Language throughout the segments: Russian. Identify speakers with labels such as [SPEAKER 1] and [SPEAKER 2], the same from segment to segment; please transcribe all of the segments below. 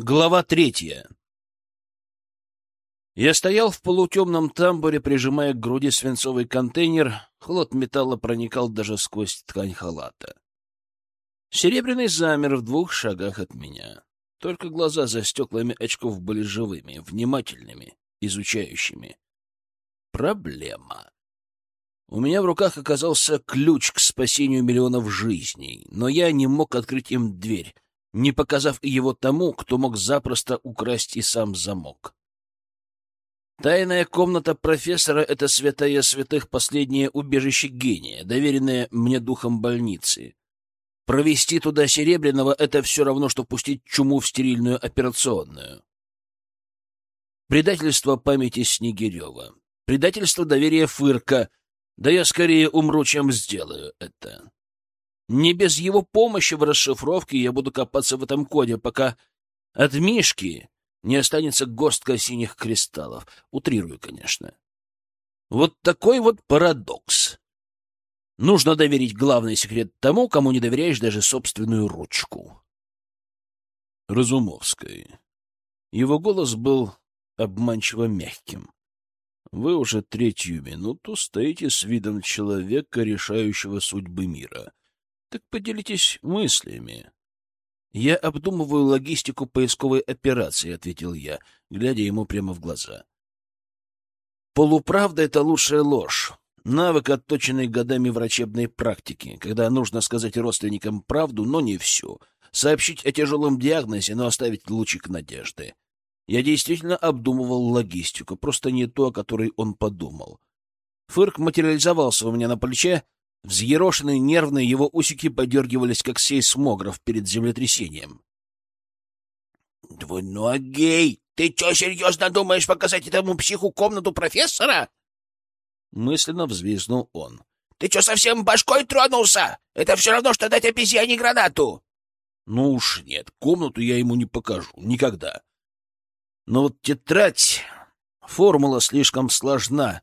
[SPEAKER 1] Глава третья. Я стоял в полутемном тамбуре, прижимая к груди свинцовый контейнер. Холод металла проникал даже сквозь ткань халата. Серебряный замер в двух шагах от меня. Только глаза за стеклами очков были живыми, внимательными, изучающими. Проблема. У меня в руках оказался ключ к спасению миллионов жизней, но я не мог открыть им дверь — не показав его тому, кто мог запросто украсть и сам замок. Тайная комната профессора — это святая святых последнее убежище гения, доверенное мне духом больницы. Провести туда Серебряного — это все равно, что пустить чуму в стерильную операционную. Предательство памяти Снегирева. Предательство доверия Фырка. Да я скорее умру, чем сделаю это. Не без его помощи в расшифровке я буду копаться в этом коде, пока от Мишки не останется горстка синих кристаллов. Утрирую, конечно. Вот такой вот парадокс. Нужно доверить главный секрет тому, кому не доверяешь даже собственную ручку. Разумовской. Его голос был обманчиво мягким. Вы уже третью минуту стоите с видом человека, решающего судьбы мира. Так поделитесь мыслями. Я обдумываю логистику поисковой операции, ответил я, глядя ему прямо в глаза. Полуправда — это лучшая ложь. Навык, отточенный годами врачебной практики, когда нужно сказать родственникам правду, но не всю. Сообщить о тяжелом диагнозе, но оставить лучик надежды. Я действительно обдумывал логистику, просто не то, о которой он подумал. Фырк материализовался у меня на плече, Взъерошенные нервные его усики подергивались, как сейсмограф перед землетрясением. — Двуногий, ты что, серьезно думаешь показать этому психу комнату профессора? Мысленно взвизнул он. — Ты что, совсем башкой тронулся? Это все равно, что дать обезьяне гранату. — Ну уж нет, комнату я ему не покажу. Никогда. Но вот тетрадь... Формула слишком сложна,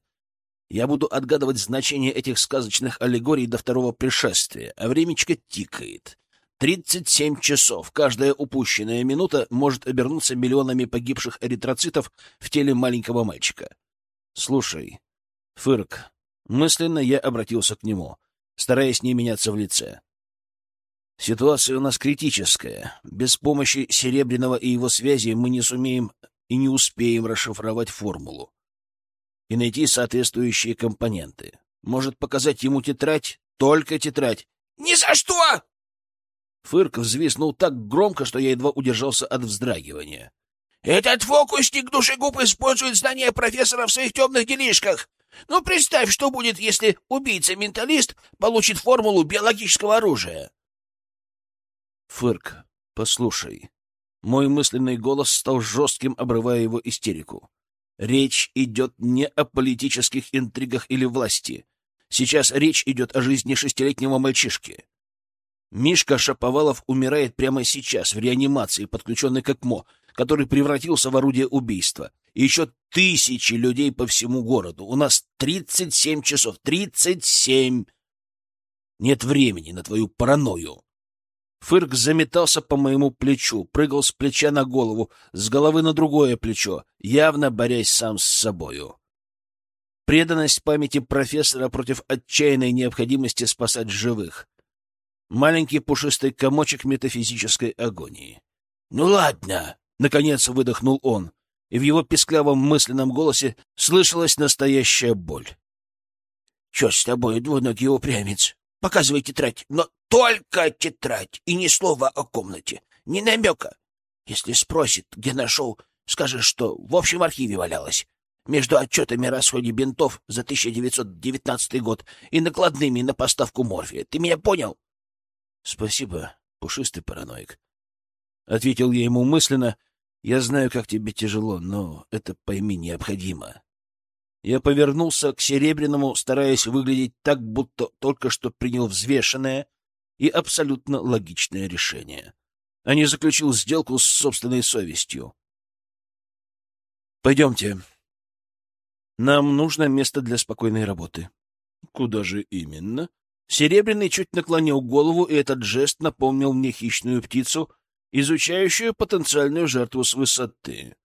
[SPEAKER 1] я буду отгадывать значение этих сказочных аллегорий до второго пришествия, а времечко тикает. Тридцать семь часов. Каждая упущенная минута может обернуться миллионами погибших эритроцитов в теле маленького мальчика. Слушай, Фырк, мысленно я обратился к нему, стараясь не меняться в лице. Ситуация у нас критическая. Без помощи Серебряного и его связи мы не сумеем и не успеем расшифровать формулу и найти соответствующие компоненты. Может показать ему тетрадь? Только тетрадь. «Ни за что!» Фырк взвиснул так громко, что я едва удержался от вздрагивания. «Этот фокусник душегуб использует знания профессора в своих темных делишках. Ну, представь, что будет, если убийца-менталист получит формулу биологического оружия». «Фырк, послушай». Мой мысленный голос стал жестким, обрывая его истерику. Речь идет не о политических интригах или власти. Сейчас речь идет о жизни шестилетнего мальчишки. Мишка Шаповалов умирает прямо сейчас, в реанимации, подключенный к ЭКМО, который превратился в орудие убийства. И еще тысячи людей по всему городу. У нас тридцать семь часов. Тридцать семь! Нет времени на твою паранойю. Фырк заметался по моему плечу, прыгал с плеча на голову, с головы на другое плечо, явно борясь сам с собою. Преданность памяти профессора против отчаянной необходимости спасать живых. Маленький пушистый комочек метафизической агонии. «Ну ладно!» — наконец выдохнул он, и в его песклявом мысленном голосе слышалась настоящая боль. «Че с тобой, двуногий упрямец? Показывай тетрадь, но только тетрадь и ни слова о комнате, ни намека. Если спросит, где нашел, скажешь, что в общем архиве валялась. Между отчетами о расходе бинтов за 1919 год и накладными на поставку морфия. Ты меня понял? — Спасибо, пушистый параноик. Ответил я ему мысленно. Я знаю, как тебе тяжело, но это, пойми, необходимо. Я повернулся к Серебряному, стараясь выглядеть так, будто только что принял взвешенное и абсолютно логичное решение, а не заключил сделку с собственной совестью. «Пойдемте. Нам нужно место для спокойной работы». «Куда же именно?» Серебряный чуть наклонил голову, и этот жест напомнил мне хищную птицу, изучающую потенциальную жертву с высоты.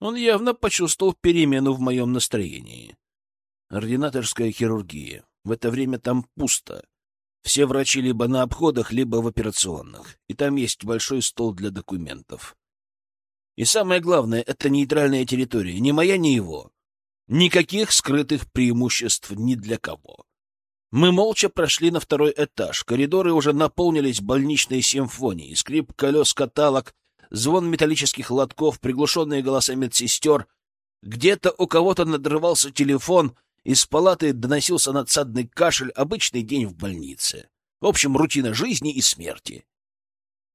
[SPEAKER 1] Он явно почувствовал перемену в моем настроении. Ординаторская хирургия. В это время там пусто. Все врачи либо на обходах, либо в операционных. И там есть большой стол для документов. И самое главное, это нейтральная территория. Ни моя, ни его. Никаких скрытых преимуществ ни для кого. Мы молча прошли на второй этаж. Коридоры уже наполнились больничной симфонией. Скрип колес каталог, звон металлических лотков, приглушенные голоса медсестер. Где-то у кого-то надрывался телефон, из палаты доносился надсадный кашель, обычный день в больнице. В общем, рутина жизни и смерти.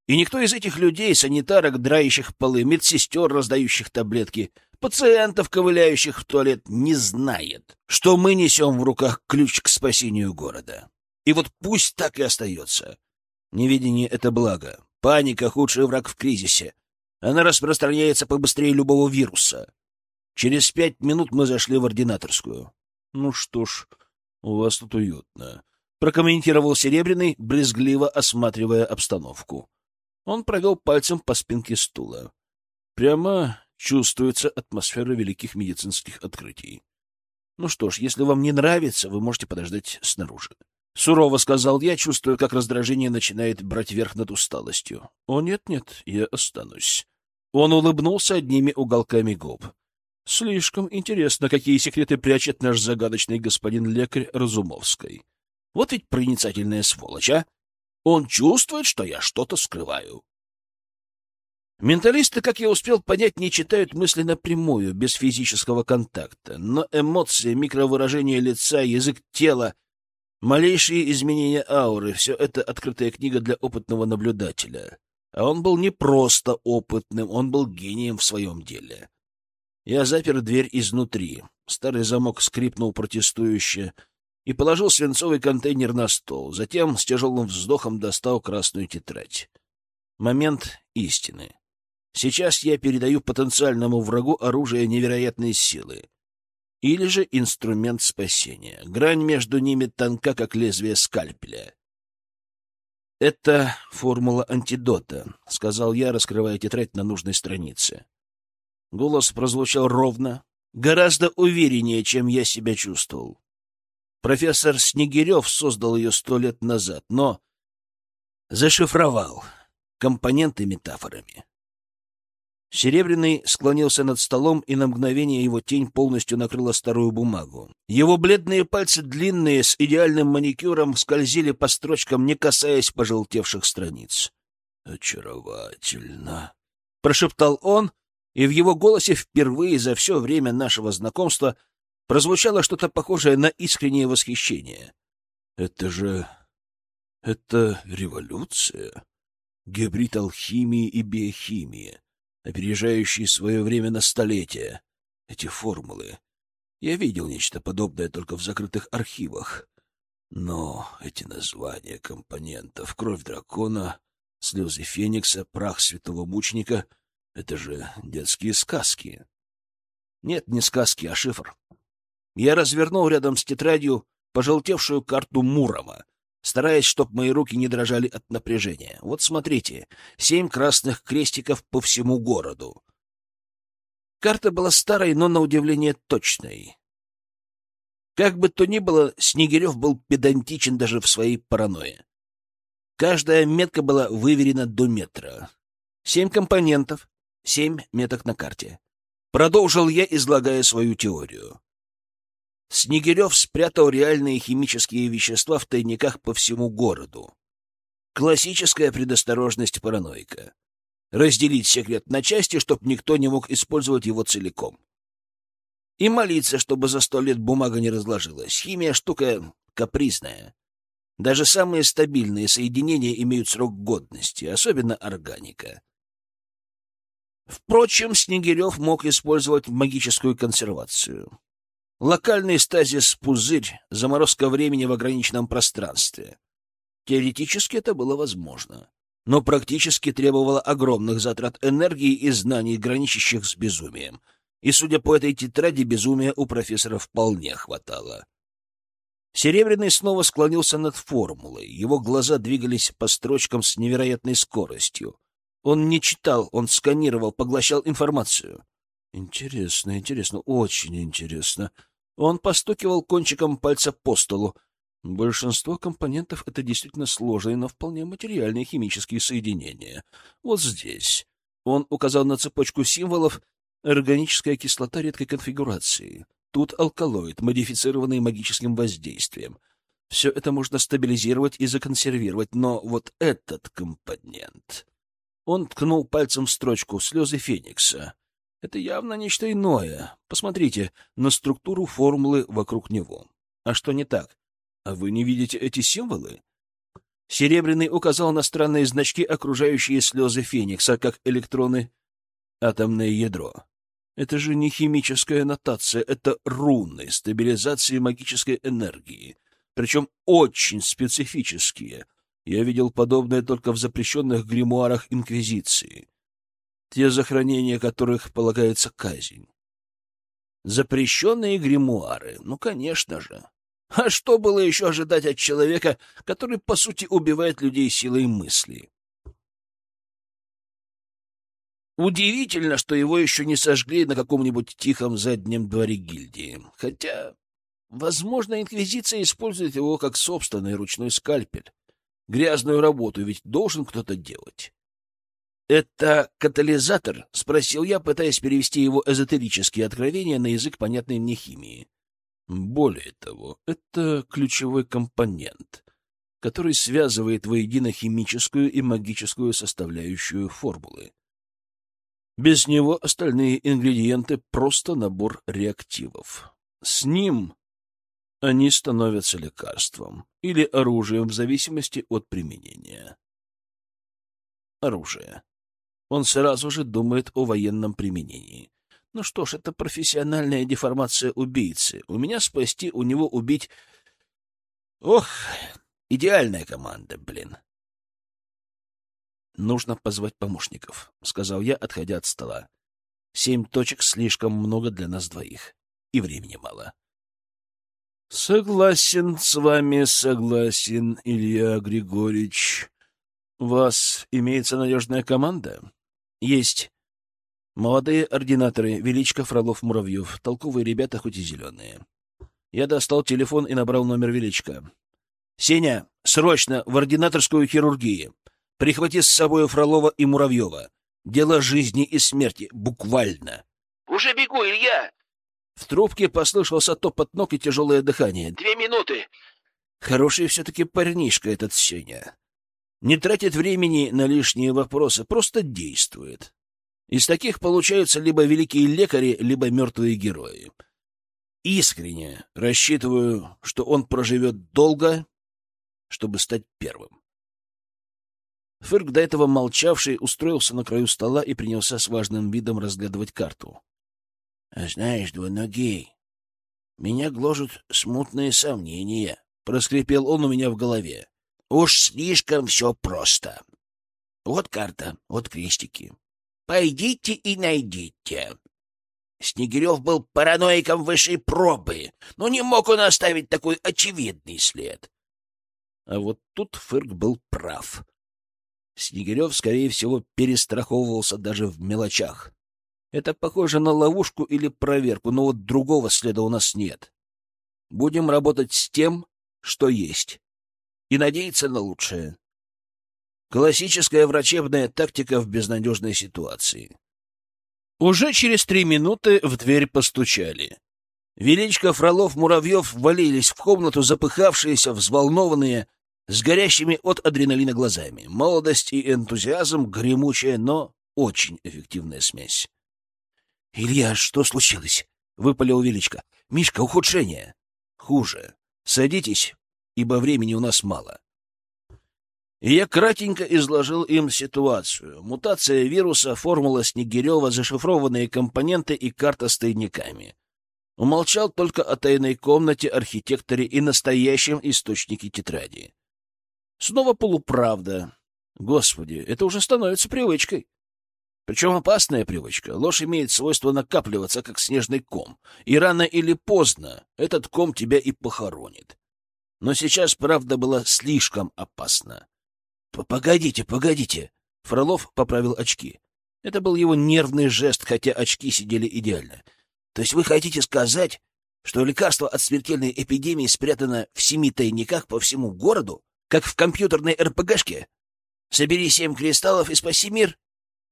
[SPEAKER 1] И никто из этих людей, санитарок, драющих полы, медсестер, раздающих таблетки, пациентов, ковыляющих в туалет, не знает, что мы несем в руках ключ к спасению города. И вот пусть так и остается. Невидение — это благо. Паника — худший враг в кризисе. Она распространяется побыстрее любого вируса. Через пять минут мы зашли в ординаторскую. — Ну что ж, у вас тут уютно, — прокомментировал Серебряный, брезгливо осматривая обстановку. Он провел пальцем по спинке стула. Прямо чувствуется атмосфера великих медицинских открытий. Ну что ж, если вам не нравится, вы можете подождать снаружи. Сурово сказал я, чувствуя, как раздражение начинает брать верх над усталостью. О, нет-нет, я останусь. Он улыбнулся одними уголками губ. Слишком интересно, какие секреты прячет наш загадочный господин лекарь Разумовской. Вот ведь проницательная сволочь, а! Он чувствует, что я что-то скрываю. Менталисты, как я успел понять, не читают мысли напрямую, без физического контакта, но эмоции, микровыражение лица, язык тела, малейшие изменения ауры — все это открытая книга для опытного наблюдателя. А он был не просто опытным, он был гением в своем деле. Я запер дверь изнутри. Старый замок скрипнул протестующе — и положил свинцовый контейнер на стол. Затем с тяжелым вздохом достал красную тетрадь. Момент истины. Сейчас я передаю потенциальному врагу оружие невероятной силы. Или же инструмент спасения. Грань между ними тонка, как лезвие скальпеля. «Это формула антидота», — сказал я, раскрывая тетрадь на нужной странице. Голос прозвучал ровно, гораздо увереннее, чем я себя чувствовал. Профессор Снегирев создал ее сто лет назад, но зашифровал компоненты метафорами. Серебряный склонился над столом, и на мгновение его тень полностью накрыла старую бумагу. Его бледные пальцы, длинные, с идеальным маникюром, скользили по строчкам, не касаясь пожелтевших страниц. «Очаровательно!» — прошептал он, и в его голосе впервые за все время нашего знакомства прозвучало что-то похожее на искреннее восхищение. «Это же... это революция, гибрид алхимии и биохимии, опережающий свое время на столетия. Эти формулы. Я видел нечто подобное только в закрытых архивах. Но эти названия компонентов — кровь дракона, слезы феникса, прах святого мученика — это же детские сказки. Нет, не сказки, а шифр. Я развернул рядом с тетрадью пожелтевшую карту Мурома, стараясь, чтоб мои руки не дрожали от напряжения. Вот смотрите, семь красных крестиков по всему городу. Карта была старой, но, на удивление, точной. Как бы то ни было, Снегирев был педантичен даже в своей паранойе. Каждая метка была выверена до метра. Семь компонентов, семь меток на карте. Продолжил я, излагая свою теорию. Снегирев спрятал реальные химические вещества в тайниках по всему городу. Классическая предосторожность параноика. Разделить секрет на части, чтобы никто не мог использовать его целиком. И молиться, чтобы за сто лет бумага не разложилась. Химия — штука капризная. Даже самые стабильные соединения имеют срок годности, особенно органика. Впрочем, Снегирев мог использовать магическую консервацию. Локальный стазис-пузырь, заморозка времени в ограниченном пространстве. Теоретически это было возможно, но практически требовало огромных затрат энергии и знаний, граничащих с безумием. И, судя по этой тетради, безумия у профессора вполне хватало. Серебряный снова склонился над формулой. Его глаза двигались по строчкам с невероятной скоростью. Он не читал, он сканировал, поглощал информацию. Интересно, интересно, очень интересно. Он постукивал кончиком пальца по столу. Большинство компонентов — это действительно сложные, но вполне материальные химические соединения. Вот здесь. Он указал на цепочку символов органическая кислота редкой конфигурации. Тут алкалоид, модифицированный магическим воздействием. Все это можно стабилизировать и законсервировать, но вот этот компонент... Он ткнул пальцем в строчку «Слезы Феникса». Это явно нечто иное. Посмотрите на структуру формулы вокруг него. А что не так? А вы не видите эти символы? Серебряный указал на странные значки, окружающие слезы Феникса, как электроны атомное ядро. Это же не химическая нотация, это руны стабилизации магической энергии, причем очень специфические. Я видел подобное только в запрещенных гримуарах Инквизиции, те захоронения которых полагается казнь. Запрещенные гримуары, ну, конечно же. А что было еще ожидать от человека, который, по сути, убивает людей силой мысли? Удивительно, что его еще не сожгли на каком-нибудь тихом заднем дворе гильдии. Хотя, возможно, Инквизиция использует его как собственный ручной скальпель. Грязную работу ведь должен кто-то делать. «Это катализатор?» — спросил я, пытаясь перевести его эзотерические откровения на язык, понятный мне химии. Более того, это ключевой компонент, который связывает воедино химическую и магическую составляющую формулы. Без него остальные ингредиенты — просто набор реактивов. С ним они становятся лекарством или оружием в зависимости от применения. Оружие. Он сразу же думает о военном применении. Ну что ж, это профессиональная деформация убийцы. У меня спасти, у него убить... Ох, идеальная команда, блин. Нужно позвать помощников, — сказал я, отходя от стола. Семь точек слишком много для нас двоих, и времени мало. — Согласен с вами, согласен, Илья Григорьевич. У вас имеется надежная команда? — Есть. Молодые ординаторы, Величко, Фролов, Муравьев, толковые ребята, хоть и зеленые. Я достал телефон и набрал номер Величко. — Сеня, срочно, в ординаторскую хирургию. Прихвати с собой Фролова и Муравьева. Дело жизни и смерти, буквально. — Уже бегу, Илья! В трубке послышался топот ног и тяжелое дыхание. — Две минуты! Хороший все-таки парнишка этот Сеня. Не тратит времени на лишние вопросы, просто действует. Из таких получаются либо великие лекари, либо мертвые герои. Искренне рассчитываю, что он проживет долго, чтобы стать первым. Фырк, до этого молчавший, устроился на краю стола и принялся с важным видом разглядывать карту. — Знаешь, двуногий, меня гложут смутные сомнения, — проскрипел он у меня в голове. — Уж слишком все просто. Вот карта, вот крестики. Пойдите и найдите. Снегирев был параноиком высшей пробы, но не мог он оставить такой очевидный след. А вот тут Фырк был прав. Снегирев, скорее всего, перестраховывался даже в мелочах. Это похоже на ловушку или проверку, но вот другого следа у нас нет. Будем работать с тем, что есть, и надеяться на лучшее. Классическая врачебная тактика в безнадежной ситуации. Уже через три минуты в дверь постучали. Величко, Фролов, Муравьев валились в комнату, запыхавшиеся, взволнованные, с горящими от адреналина глазами. Молодость и энтузиазм — гремучая, но очень эффективная смесь. — Илья, что случилось? — выпалил Величко. — Мишка, ухудшение. — Хуже. Садитесь, ибо времени у нас мало. Я кратенько изложил им ситуацию. Мутация вируса, формула Снегирева, зашифрованные компоненты и карта с тайниками. Умолчал только о тайной комнате, архитекторе и настоящем источнике тетради. Снова полуправда. Господи, это уже становится привычкой. Причем опасная привычка. Ложь имеет свойство накапливаться, как снежный ком. И рано или поздно этот ком тебя и похоронит. Но сейчас правда была слишком опасна. — Погодите, погодите, Фролов поправил очки. Это был его нервный жест, хотя очки сидели идеально. То есть вы хотите сказать, что лекарство от смертельной эпидемии спрятано в семи тайниках по всему городу, как в компьютерной РПГшке? Собери семь кристаллов и спаси мир?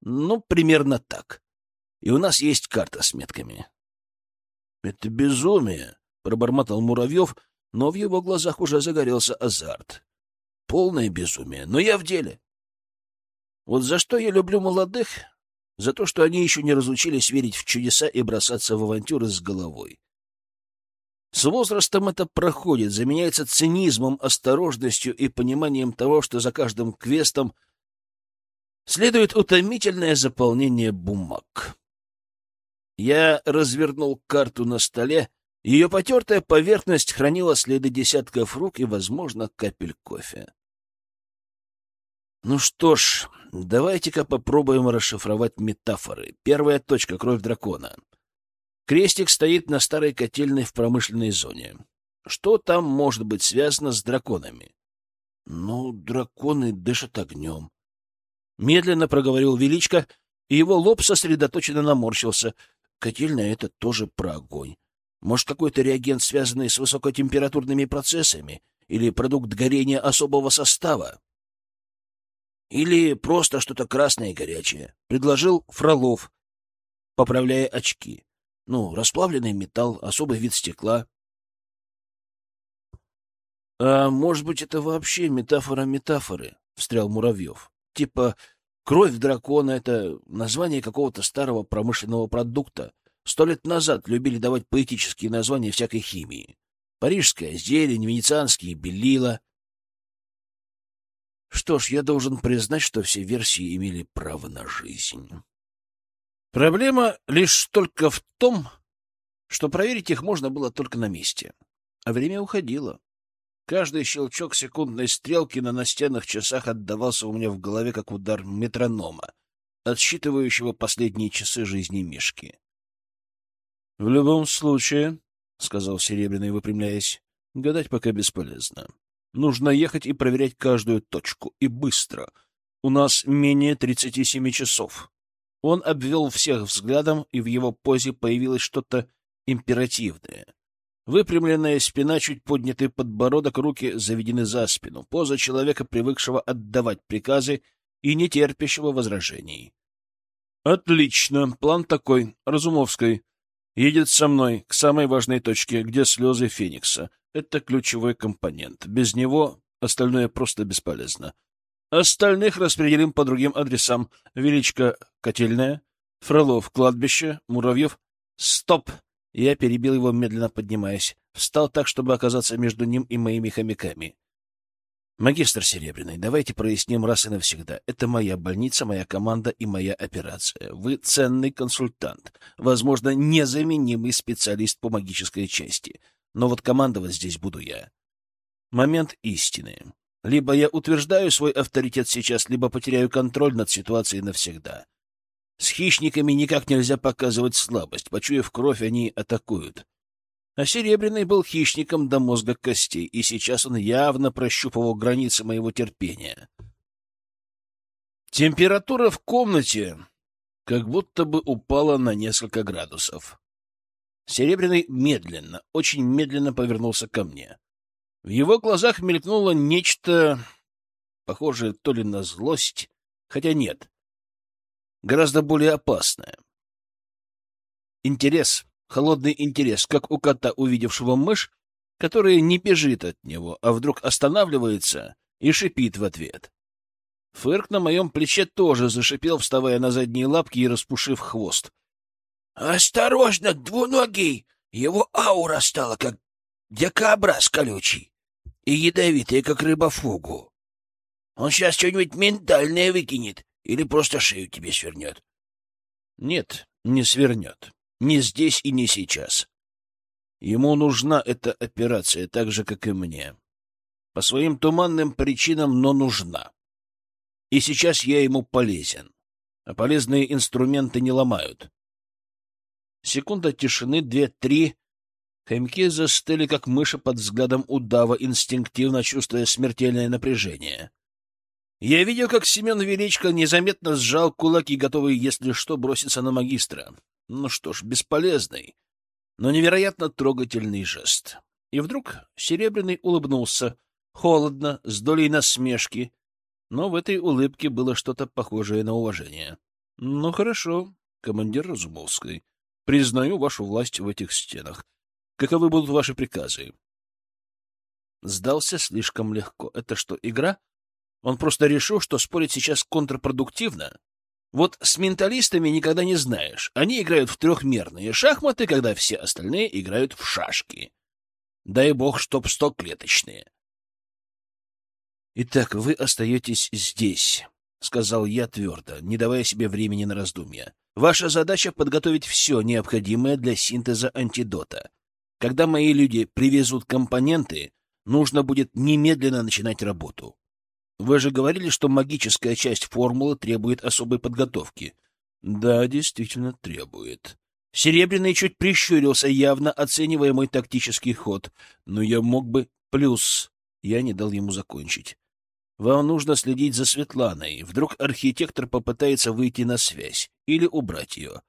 [SPEAKER 1] Ну, примерно так. И у нас есть карта с метками. — Это безумие, — пробормотал Муравьев, но в его глазах уже загорелся азарт. — Полное безумие, но я в деле. Вот за что я люблю молодых? За то, что они еще не разучились верить в чудеса и бросаться в авантюры с головой. С возрастом это проходит, заменяется цинизмом, осторожностью и пониманием того, что за каждым квестом следует утомительное заполнение бумаг. Я развернул карту на столе. Ее потертая поверхность хранила следы десятков рук и, возможно, капель кофе. Ну что ж, давайте-ка попробуем расшифровать метафоры. Первая точка — кровь дракона. Крестик стоит на старой котельной в промышленной зоне. Что там может быть связано с драконами? Ну, драконы дышат огнем. Медленно проговорил Величко, и его лоб сосредоточенно наморщился — Котельная — это тоже про огонь. Может, какой-то реагент, связанный с высокотемпературными процессами, или продукт горения особого состава? Или просто что-то красное и горячее, — предложил Фролов, поправляя очки. Ну, расплавленный металл, особый вид стекла. — А может быть, это вообще метафора метафоры? — встрял Муравьев. — Типа Кровь дракона — это название какого-то старого промышленного продукта. Сто лет назад любили давать поэтические названия всякой химии. Парижская зелень, венецианские белила. Что ж, я должен признать, что все версии имели право на жизнь. Проблема лишь только в том, что проверить их можно было только на месте. А время уходило. Каждый щелчок секундной стрелки на настенных часах отдавался у меня в голове, как удар метронома, отсчитывающего последние часы жизни Мишки. — В любом случае, — сказал Серебряный, выпрямляясь, — гадать пока бесполезно. Нужно ехать и проверять каждую точку, и быстро. У нас менее тридцати семи часов. Он обвел всех взглядом, и в его позе появилось что-то императивное. Выпрямленная спина, чуть поднятый подбородок, руки заведены за спину. Поза человека, привыкшего отдавать приказы и не терпящего возражений. «Отлично. План такой. Разумовской. Едет со мной к самой важной точке, где слезы Феникса. Это ключевой компонент. Без него остальное просто бесполезно. Остальных распределим по другим адресам. Величко — котельная, Фролов — кладбище, Муравьев — стоп!» Я перебил его, медленно поднимаясь. Встал так, чтобы оказаться между ним и моими хомяками. «Магистр Серебряный, давайте проясним раз и навсегда. Это моя больница, моя команда и моя операция. Вы ценный консультант, возможно, незаменимый специалист по магической части. Но вот командовать здесь буду я. Момент истины. Либо я утверждаю свой авторитет сейчас, либо потеряю контроль над ситуацией навсегда. С хищниками никак нельзя показывать слабость. Почуяв кровь, они атакуют. А Серебряный был хищником до мозга костей, и сейчас он явно прощупывал границы моего терпения. Температура в комнате как будто бы упала на несколько градусов. Серебряный медленно, очень медленно повернулся ко мне. В его глазах мелькнуло нечто похожее то ли на злость, хотя нет, гораздо более опасное. Интерес, холодный интерес, как у кота, увидевшего мышь, который не бежит от него, а вдруг останавливается и шипит в ответ. Фырк на моем плече тоже зашипел, вставая на задние лапки и распушив хвост. — Осторожно, двуногий! Его аура стала, как дикобраз колючий и ядовитая, как рыба фугу. Он сейчас что-нибудь ментальное выкинет или просто шею тебе свернет? Нет, не свернет. Не здесь и не сейчас. Ему нужна эта операция, так же, как и мне. По своим туманным причинам, но нужна. И сейчас я ему полезен. А полезные инструменты не ломают. Секунда тишины, две-три. Хомяки застыли, как мыши под взглядом удава, инстинктивно чувствуя смертельное напряжение. Я видел, как Семен Величко незаметно сжал кулаки, готовый, если что, броситься на магистра. Ну что ж, бесполезный, но невероятно трогательный жест. И вдруг Серебряный улыбнулся, холодно, с долей насмешки, но в этой улыбке было что-то похожее на уважение. — Ну, хорошо, командир Разумовской. Признаю вашу власть в этих стенах. Каковы будут ваши приказы? Сдался слишком легко. Это что, игра? Он просто решил, что спорить сейчас контрпродуктивно. Вот с менталистами никогда не знаешь. Они играют в трехмерные шахматы, когда все остальные играют в шашки. Дай бог, чтоб стоклеточные. «Итак, вы остаетесь здесь», — сказал я твердо, не давая себе времени на раздумья. «Ваша задача — подготовить все необходимое для синтеза антидота. Когда мои люди привезут компоненты, нужно будет немедленно начинать работу. Вы же говорили, что магическая часть формулы требует особой подготовки. Да, действительно требует. Серебряный чуть прищурился, явно оценивая мой тактический ход. Но я мог бы... Плюс... Я не дал ему закончить. Вам нужно следить за Светланой. Вдруг архитектор попытается выйти на связь или убрать ее.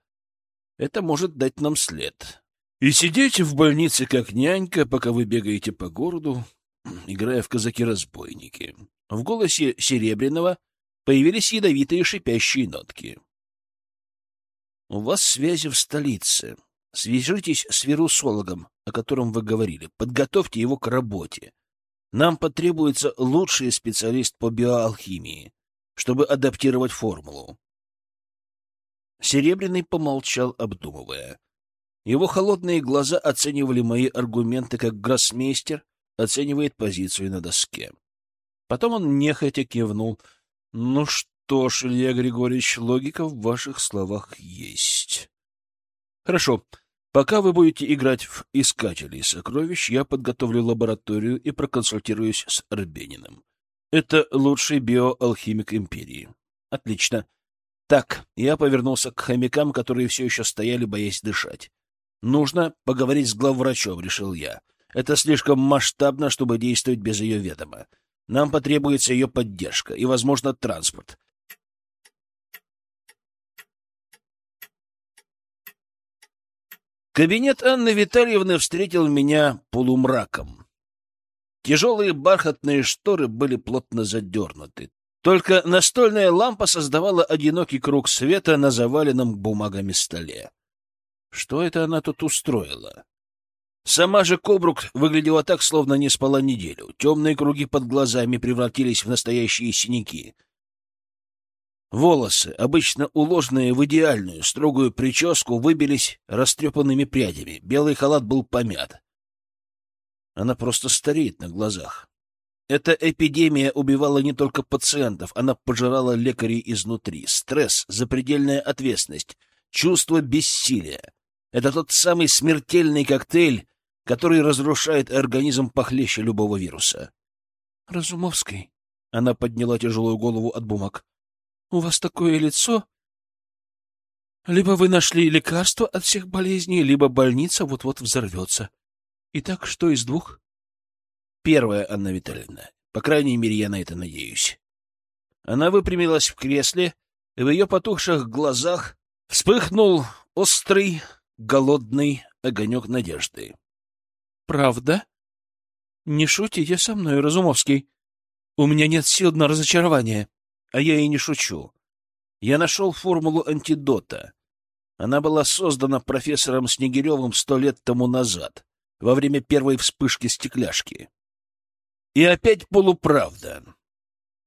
[SPEAKER 1] Это может дать нам след. И сидите в больнице как нянька, пока вы бегаете по городу, играя в казаки-разбойники. В голосе Серебряного появились ядовитые шипящие нотки. «У вас связи в столице. Свяжитесь с вирусологом, о котором вы говорили. Подготовьте его к работе. Нам потребуется лучший специалист по биоалхимии, чтобы адаптировать формулу». Серебряный помолчал, обдумывая. Его холодные глаза оценивали мои аргументы, как гроссмейстер оценивает позицию на доске. Потом он нехотя кивнул. — Ну что ж, Илья Григорьевич, логика в ваших словах есть. — Хорошо. Пока вы будете играть в «Искателей сокровищ», я подготовлю лабораторию и проконсультируюсь с Арбениным. Это лучший биоалхимик Империи. Отлично. Так, я повернулся к хомякам, которые все еще стояли, боясь дышать. Нужно поговорить с главврачом, решил я. Это слишком масштабно, чтобы действовать без ее ведома. Нам потребуется ее поддержка и, возможно, транспорт. Кабинет Анны Витальевны встретил меня полумраком. Тяжелые бархатные шторы были плотно задернуты. Только настольная лампа создавала одинокий круг света на заваленном бумагами столе. Что это она тут устроила? Сама же Кобрук выглядела так, словно не спала неделю. Темные круги под глазами превратились в настоящие синяки. Волосы, обычно уложенные в идеальную строгую прическу, выбились растрепанными прядями. Белый халат был помят. Она просто стареет на глазах. Эта эпидемия убивала не только пациентов, она пожирала лекарей изнутри. Стресс, запредельная ответственность, чувство бессилия. Это тот самый смертельный коктейль, который разрушает организм похлеще любого вируса. — Разумовский, — она подняла тяжелую голову от бумаг, — у вас такое лицо. Либо вы нашли лекарство от всех болезней, либо больница вот-вот взорвется. Итак, что из двух? Первая, Анна Витальевна. По крайней мере, я на это надеюсь. Она выпрямилась в кресле, и в ее потухших глазах вспыхнул острый, голодный огонек надежды. Правда? Не шутите со мной, Разумовский. У меня нет сил на разочарование. А я и не шучу. Я нашел формулу антидота. Она была создана профессором Снегиревым сто лет тому назад, во время первой вспышки стекляшки. И опять полуправда.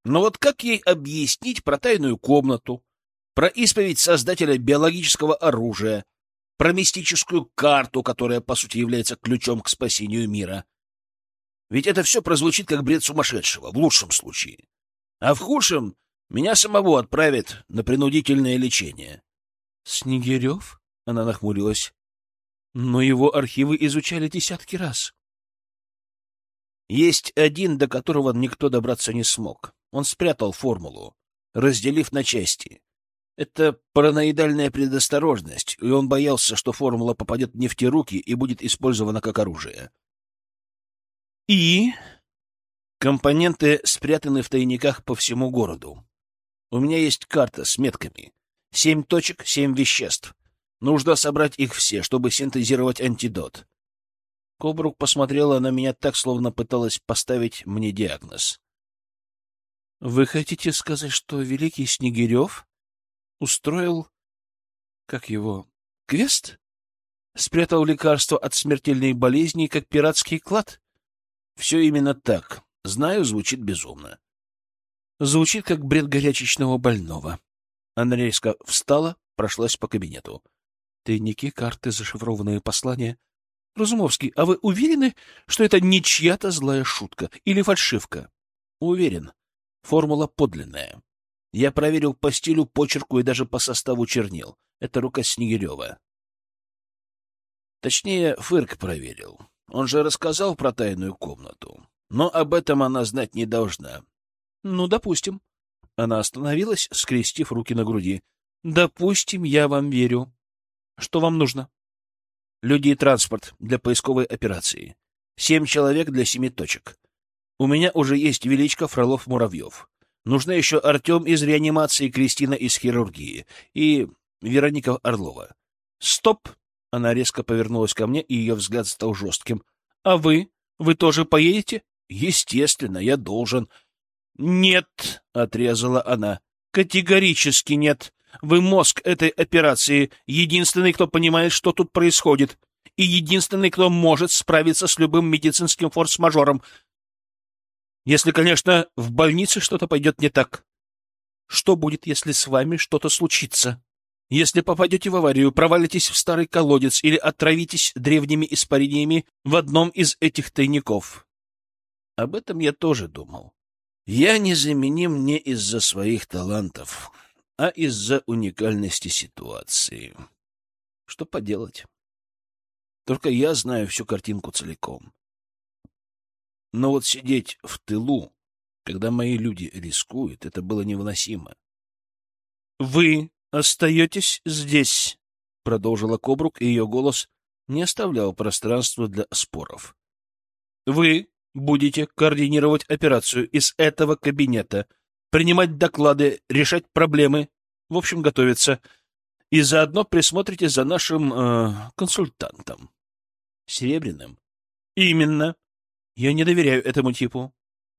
[SPEAKER 1] Но вот как ей объяснить про тайную комнату, про исповедь создателя биологического оружия, про мистическую карту, которая, по сути, является ключом к спасению мира. Ведь это все прозвучит как бред сумасшедшего, в лучшем случае. А в худшем меня самого отправят на принудительное лечение. — Снегирев? — она нахмурилась. — Но его архивы изучали десятки раз. Есть один, до которого никто добраться не смог. Он спрятал формулу, разделив на части. Это параноидальная предосторожность, и он боялся, что формула попадет не в те руки и будет использована как оружие. И Компоненты спрятаны в тайниках по всему городу. У меня есть карта с метками. Семь точек, семь веществ. Нужно собрать их все, чтобы синтезировать антидот. Кобрук посмотрела на меня так, словно пыталась поставить мне диагноз. — Вы хотите сказать, что великий Снегирев устроил... как его... квест? Спрятал лекарство от смертельной болезни, как пиратский клад? Все именно так. Знаю, звучит безумно. Звучит, как бред горячечного больного. Резко встала, прошлась по кабинету. Тайники, карты, зашифрованные послания. Разумовский, а вы уверены, что это не чья-то злая шутка или фальшивка? Уверен. Формула подлинная. Я проверил по стилю, почерку и даже по составу чернил. Это рука Снегирева. Точнее, Фырк проверил. Он же рассказал про тайную комнату. Но об этом она знать не должна. Ну, допустим. Она остановилась, скрестив руки на груди. Допустим, я вам верю. Что вам нужно? Люди и транспорт для поисковой операции. Семь человек для семи точек. У меня уже есть Величко, Фролов, Муравьев. Нужна еще Артем из реанимации, Кристина из хирургии и Вероника Орлова. Стоп! Она резко повернулась ко мне, и ее взгляд стал жестким. А вы? Вы тоже поедете? Естественно, я должен. Нет, отрезала она. Категорически нет. Вы мозг этой операции, единственный, кто понимает, что тут происходит, и единственный, кто может справиться с любым медицинским форс-мажором. Если, конечно, в больнице что-то пойдет не так. Что будет, если с вами что-то случится? Если попадете в аварию, провалитесь в старый колодец или отравитесь древними испарениями в одном из этих тайников? Об этом я тоже думал. Я незаменим не из-за своих талантов а из-за уникальности ситуации. Что поделать? Только я знаю всю картинку целиком. Но вот сидеть в тылу, когда мои люди рискуют, это было невыносимо. — Вы остаетесь здесь, — продолжила Кобрук, и ее голос не оставлял пространства для споров. — Вы будете координировать операцию из этого кабинета, принимать доклады, решать проблемы, в общем, готовиться. И заодно присмотрите за нашим э, консультантом. Серебряным? Именно. Я не доверяю этому типу.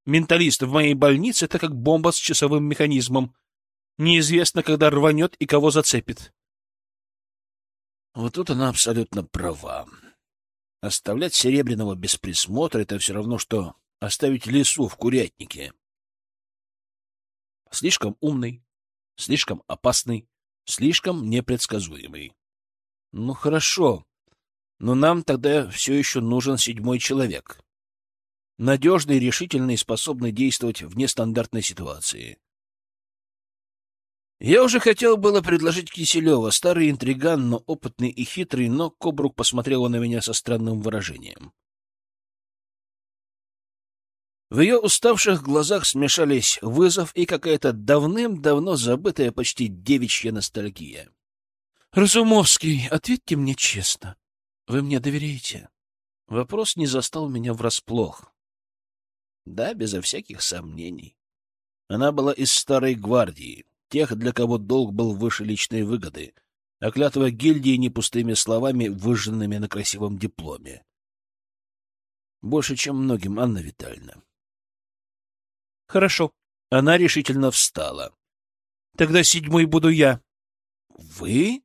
[SPEAKER 1] Менталист в моей больнице — это как бомба с часовым механизмом. Неизвестно, когда рванет и кого зацепит. Вот тут она абсолютно права. Оставлять Серебряного без присмотра — это все равно, что оставить лесу в курятнике. Слишком умный, слишком опасный, слишком непредсказуемый. Ну, хорошо, но нам тогда все еще нужен седьмой человек. Надежный, решительный, способный действовать в нестандартной ситуации. Я уже хотел было предложить Киселева, старый интриган, но опытный и хитрый, но Кобрук посмотрела на меня со странным выражением. В ее уставших глазах смешались вызов и какая-то давным-давно забытая почти девичья ностальгия. — Разумовский, ответьте мне честно. Вы мне доверяете? Вопрос не застал меня врасплох. Да, безо всяких сомнений. Она была из старой гвардии, тех, для кого долг был выше личной выгоды, а клятва гильдии не пустыми словами, выжженными на красивом дипломе. Больше, чем многим, Анна Витальевна. Хорошо. Она решительно встала. Тогда седьмой буду я. Вы?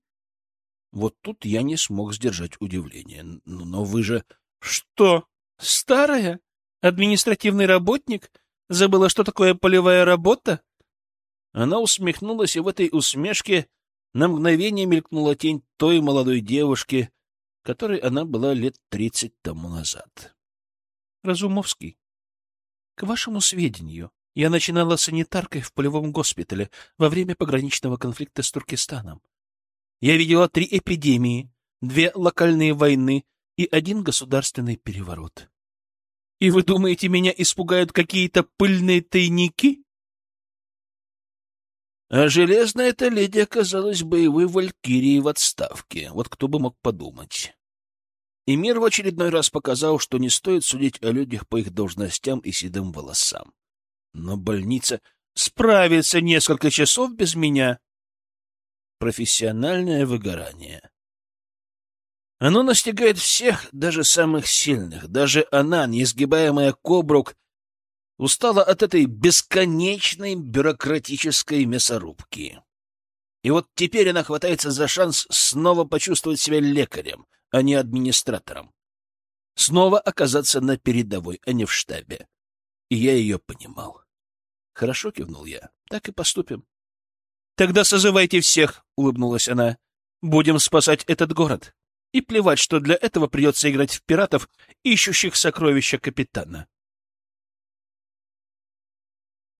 [SPEAKER 1] Вот тут я не смог сдержать удивление. Но вы же... Что? Старая? Административный работник? Забыла, что такое полевая работа? Она усмехнулась, и в этой усмешке на мгновение мелькнула тень той молодой девушки, которой она была лет тридцать тому назад. Разумовский, к вашему сведению, я начинала санитаркой в полевом госпитале во время пограничного конфликта с Туркестаном. Я видела три эпидемии, две локальные войны и один государственный переворот. И вы думаете, меня испугают какие-то пыльные тайники? А железная эта леди оказалась боевой валькирией в отставке. Вот кто бы мог подумать. И мир в очередной раз показал, что не стоит судить о людях по их должностям и седым волосам. Но больница справится несколько часов без меня. Профессиональное выгорание. Оно настигает всех, даже самых сильных. Даже она, неизгибаемая Кобрук, устала от этой бесконечной бюрократической мясорубки. И вот теперь она хватается за шанс снова почувствовать себя лекарем, а не администратором. Снова оказаться на передовой, а не в штабе. И я ее понимал. Хорошо, кивнул я. Так и поступим. Тогда созывайте всех, улыбнулась она. Будем спасать этот город. И плевать, что для этого придется играть в пиратов, ищущих сокровища капитана.